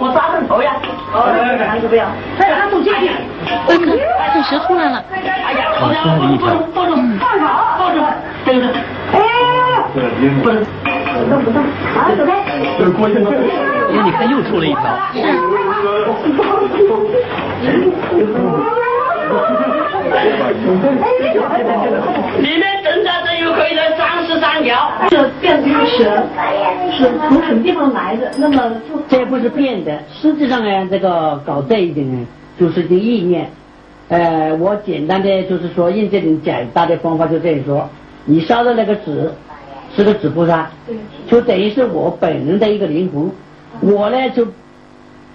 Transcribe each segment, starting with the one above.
我抓着头呀。哦，那个不要，快点，他走进去。大哥，钻石出来了，哎呀，好家伙，抱住，抱住，放好，抱住，对不对？哎，不能，动不动，好，走开。这是郭先生。哎，你看又出了一条。里面正在这有可以的三十三条。这变成蛇是从什么地方来的？那么这不是变的，实际上呢，这个搞这一点呢，就是个意念。呃，我简单的就是说，用这种简单的方法就这样说，你烧的那个纸是个纸菩萨，就等于是我本人的一个灵魂，我呢就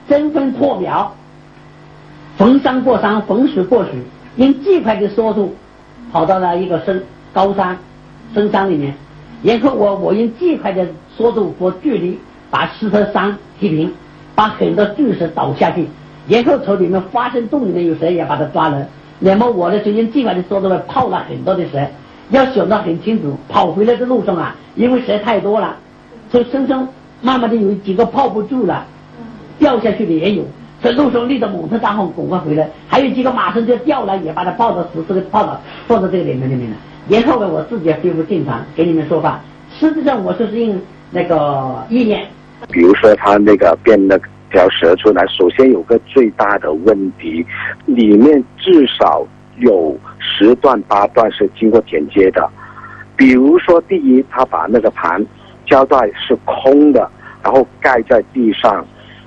争分破秒，逢山过山，逢水过水，用最快的速度跑到了一个深高山深山里面，然后我我用最快的速度和距离把石头山踢平，把很多巨石倒下去，然后从里面发现洞里面有蛇也把它抓了，那么我呢就用最快的速度呢泡了很多的蛇，要想得很清楚，跑回来的路上啊，因为蛇太多了，从身上慢慢的有几个泡不住了，掉下去的也有。在路上立着猛特大号赶快回来，还有几个马上就掉了，也把它抱到死死的抱到放到这个里面里面了。然后呢，我自己也恢复正常，给你们说话。实际上我就是用那个意念，比如说他那个变那条蛇出来，首先有个最大的问题，里面至少有十段八段是经过剪接的。比如说，第一，他把那个盘胶带是空的，然后盖在地上，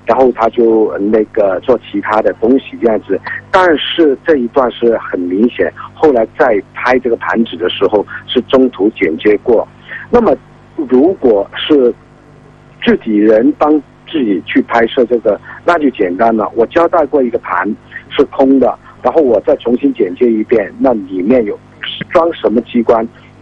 然后他就那个做其他的东西这样子。但是这一段是很明显，后来在拍这个盘子的时候是中途剪接过。那么，如果是自己人帮自己去拍摄这个，那就简单了。我交代过一个盘是空的，然后我再重新剪接一遍，那里面有装什么机关，